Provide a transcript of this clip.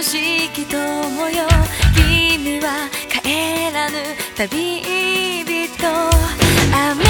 愛しき友よ。君は帰らぬ旅人。